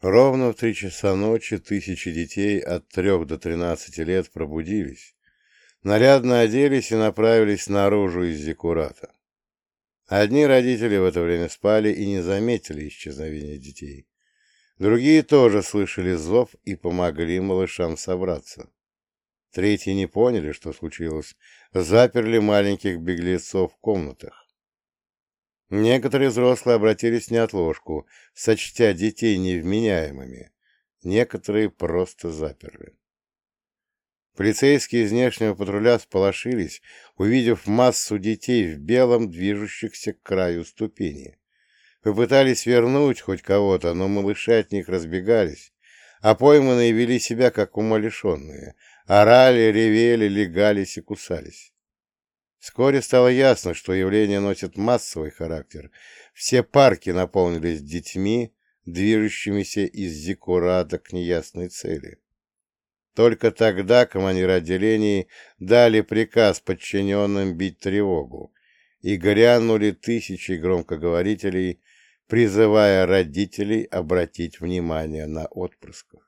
Ровно в три часа ночи тысячи детей от трех до тринадцати лет пробудились, нарядно оделись и направились наружу из Зиккурата. Одни родители в это время спали и не заметили исчезновения детей. Другие тоже слышали зов и помогли малышам собраться. Третьи не поняли, что случилось, заперли маленьких беглецов в комнатах. Некоторые взрослые обратились в неотложку, сочтя детей невменяемыми. Некоторые просто заперли. Полицейские из внешнего патруля сполошились, увидев массу детей в белом, движущихся к краю ступени. Попытались вернуть хоть кого-то, но малыши от них разбегались, а пойманные вели себя как умалишенные, орали, ревели, легались и кусались. Вскоре стало ясно, что явление носит массовый характер. Все парки наполнились детьми, движущимися из Зиккурата к неясной цели. Только тогда командиры отделений дали приказ подчиненным бить тревогу, и грянули тысячи громкоговорителей, призывая родителей обратить внимание на отпрысков.